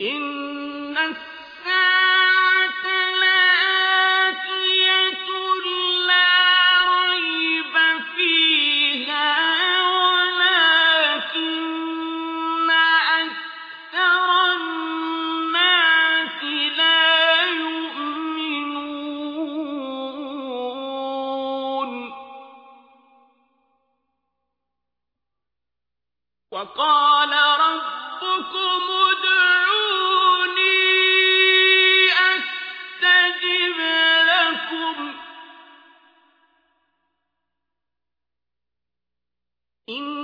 إن الساعة لآتية لا ريب فيها ولكن أكثر الناس لا يؤمنون. وقال ربكم ادعوني إن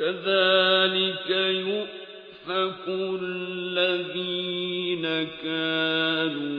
كذلك يؤفك الذين كانوا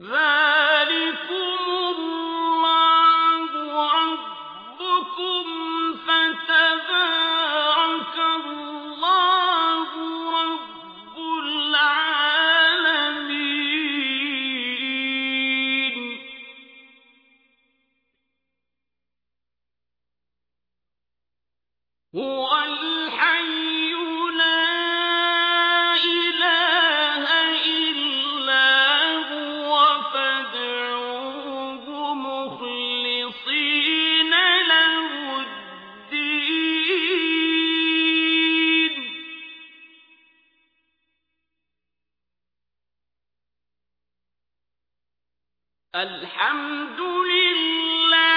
ذلكم الحمد لله